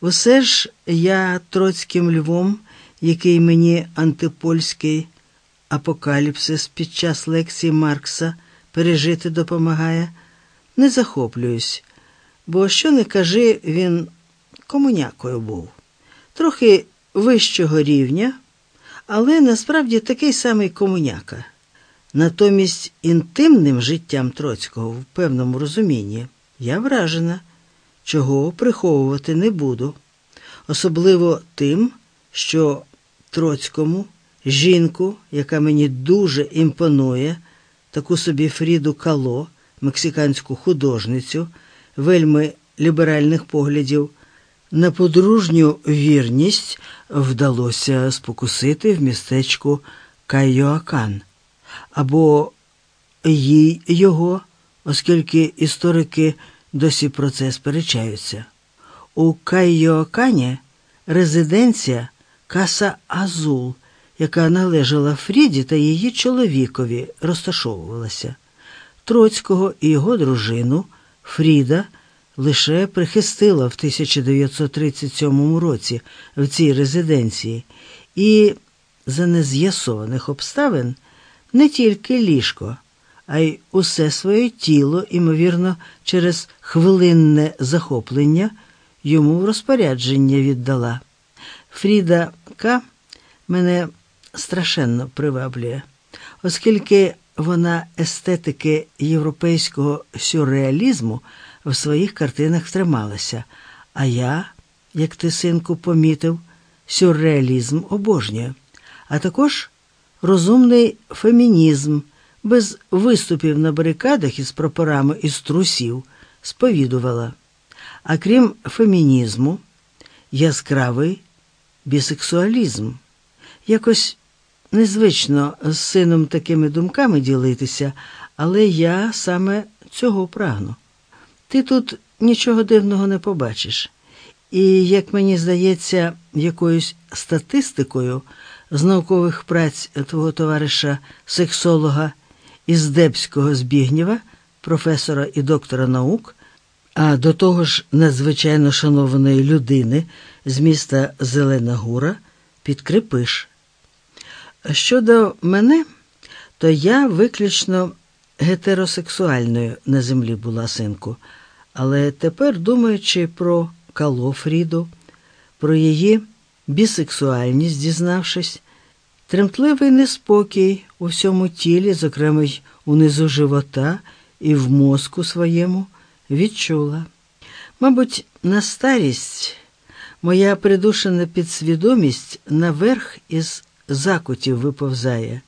Усе ж я троцьким львом, який мені антипольський апокаліпсис під час лекції Маркса пережити допомагає, не захоплююсь, бо що не кажи, він комунякою був. Трохи вищого рівня, але насправді такий самий комуняка. Натомість інтимним життям Троцького в певному розумінні я вражена, чого приховувати не буду, особливо тим, що Троцькому, жінку, яка мені дуже імпонує, таку собі Фріду Кало, мексиканську художницю, вельми ліберальних поглядів, на подружню вірність вдалося спокусити в містечку Кайоакан. Або їй його, оскільки історики досі про це сперечаються. У Кайоакані резиденція Каса Азул, яка належала Фріді та її чоловікові, розташовувалася. Троцького і його дружину Фріда лише прихистила в 1937 році в цій резиденції, і за нез'ясованих обставин не тільки ліжко, а й усе своє тіло, імовірно, через хвилинне захоплення йому в розпорядження віддала. Фріда К. мене страшенно приваблює, оскільки вона естетики європейського сюрреалізму в своїх картинах втрималася, а я, як ти, синку, помітив, сюрреалізм обожнюю, а також розумний фемінізм без виступів на барикадах із прапорами із трусів сповідувала. А крім фемінізму, яскравий бісексуалізм. Якось незвично з сином такими думками ділитися, але я саме цього прагну. Ти тут нічого дивного не побачиш. І, як мені здається, якоюсь статистикою з наукових праць твого товариша сексолога із Депського Збігнєва, професора і доктора наук, а до того ж надзвичайно шанованої людини з міста Зелена Гура, підкріпиш. Щодо мене, то я виключно гетеросексуальною на землі була синку, але тепер, думаючи про Калофріду, про її бісексуальність, дізнавшись, тремтливий неспокій у всьому тілі, зокрема й унизу живота і в мозку своєму, відчула. Мабуть, на старість моя придушена підсвідомість наверх із закутів виповзає,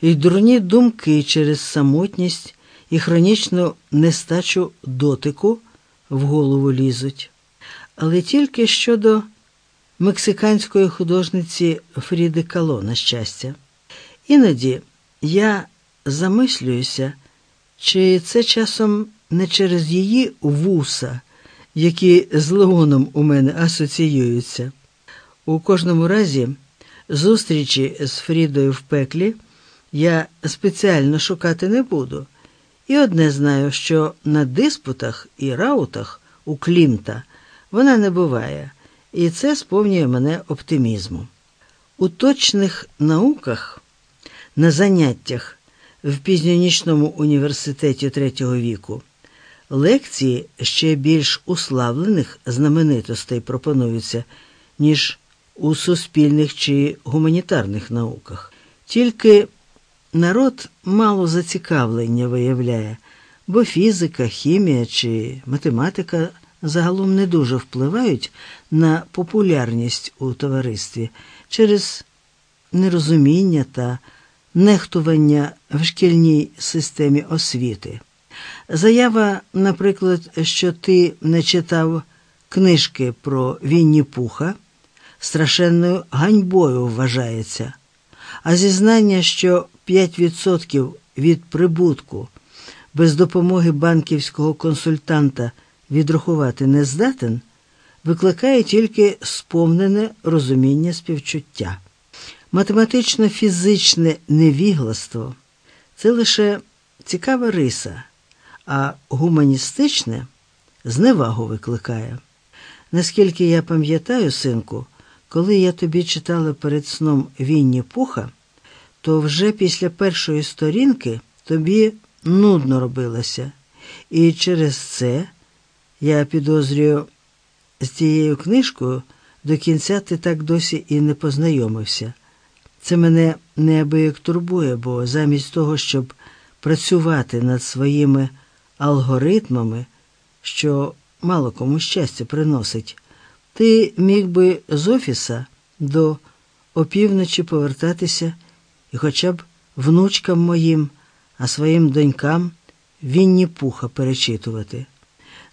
і дурні думки через самотність і хронічну нестачу дотику в голову лізуть. Але тільки щодо мексиканської художниці Фріди Кало, на щастя. Іноді я замислююся, чи це часом не через її вуса, які з Леоном у мене асоціюються. У кожному разі, зустрічі з Фрідою в пеклі я спеціально шукати не буду. І одне знаю, що на диспутах і раутах у Клімта вона не буває, і це сповнює мене оптимізму. У точних науках, на заняттях в пізньонічному університеті третього віку, лекції ще більш уславлених знаменитостей пропонуються, ніж у суспільних чи гуманітарних науках. Тільки народ мало зацікавлення виявляє, бо фізика, хімія чи математика загалом не дуже впливають на популярність у товаристві через нерозуміння та нехтування в шкільній системі освіти. Заява, наприклад, що ти не читав книжки про Вінні Пуха, страшенною ганьбою вважається, а зізнання, що 5% від прибутку без допомоги банківського консультанта відрахувати не здатен, викликає тільки сповнене розуміння співчуття. Математично-фізичне невігластво це лише цікава риса, а гуманістичне зневагу викликає. Наскільки я пам'ятаю, синку, коли я тобі читала перед сном Вінні Пуха, то вже після першої сторінки тобі нудно робилося. І через це я підозрюю, з цією книжкою до кінця ти так досі і не познайомився. Це мене неабияк турбує, бо замість того, щоб працювати над своїми алгоритмами, що мало кому щастя приносить, ти міг би з офіса до опівночі повертатися і хоча б внучкам моїм, а своїм донькам Вінні Пуха перечитувати.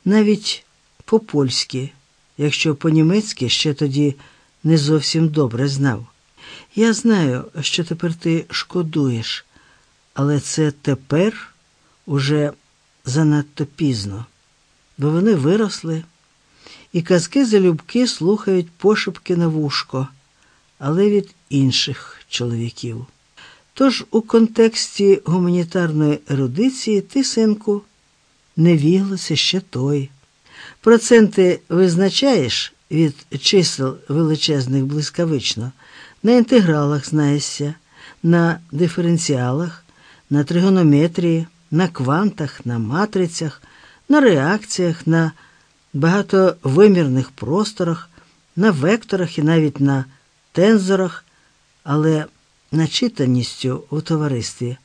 Навіть по-польськи, якщо по-німецьки ще тоді не зовсім добре знав. Я знаю, що тепер ти шкодуєш, але це тепер уже занадто пізно, бо вони виросли, і казки залюбки слухають пошепки на вушко, але від інших чоловіків. Тож у контексті гуманітарної ерудиції ти, синку, не віглася ще той. Проценти визначаєш від чисел величезних блискавично, на інтегралах знаєшся, на диференціалах, на тригонометрії, на квантах, на матрицях, на реакціях, на багатовимірних просторах, на векторах і навіть на тензорах, але начитаністю у товаристві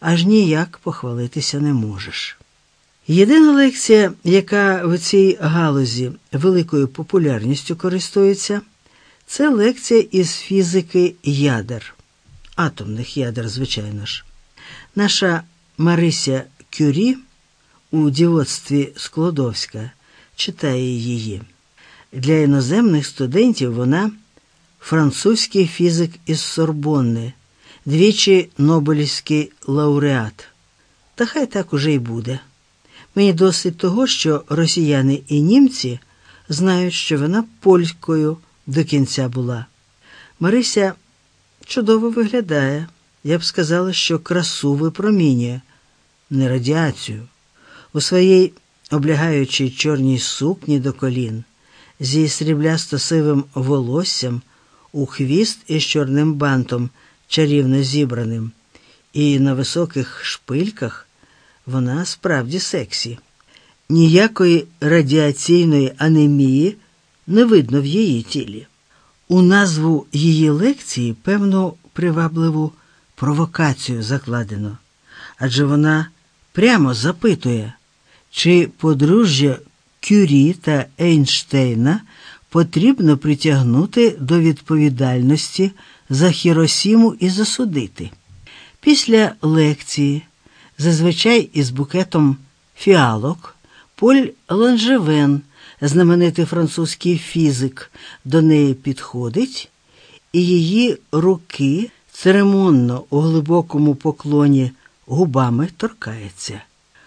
аж ніяк похвалитися не можеш. Єдина лекція, яка в цій галузі великою популярністю користується, це лекція із фізики ядер, атомних ядер, звичайно ж. Наша Марися Кюрі у дівоцтві Склодовська читає її. Для іноземних студентів вона французький фізик із Сорбонни, двічі Нобелівський лауреат. Та хай так уже й буде. Мені досить того, що росіяни і німці знають, що вона полькою до кінця була. Марися чудово виглядає. Я б сказала, що красу випромінює, не радіацію. У своїй облягаючій чорній сукні до колін, зі сріблясто сивим волоссям, у хвіст із чорним бантом, чарівно зібраним, і на високих шпильках вона справді сексі. Ніякої радіаційної анемії не видно в її тілі. У назву її лекції певну привабливу провокацію закладено, адже вона прямо запитує, чи подружжя Кюрі та Ейнштейна потрібно притягнути до відповідальності за Хіросіму і засудити. Після лекції, зазвичай із букетом фіалок, Поль Ланжевен, знаменитий французький фізик, до неї підходить, і її руки церемонно у глибокому поклоні губами торкається.